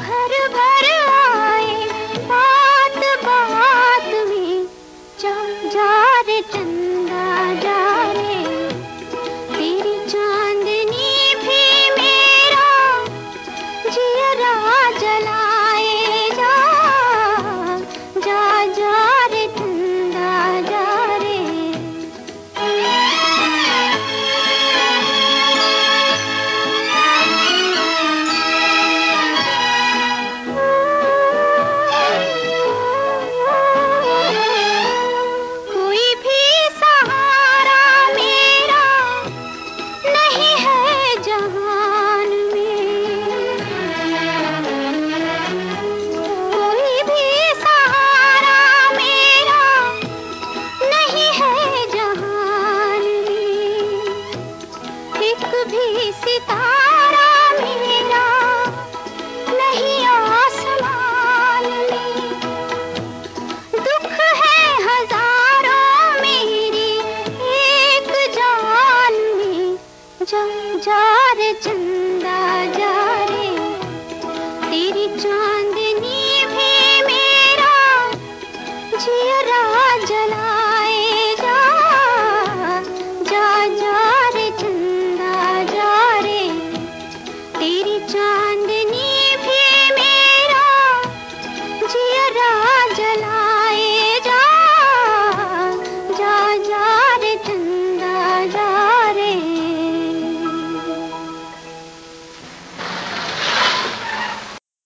भर भर आए बात बात में जा जा रे चंद। भी सितारा मेरा नहीं आसमान में। दुख है हज़ारों मेरी एक जान में जम चंदा जा रे। तेरी चो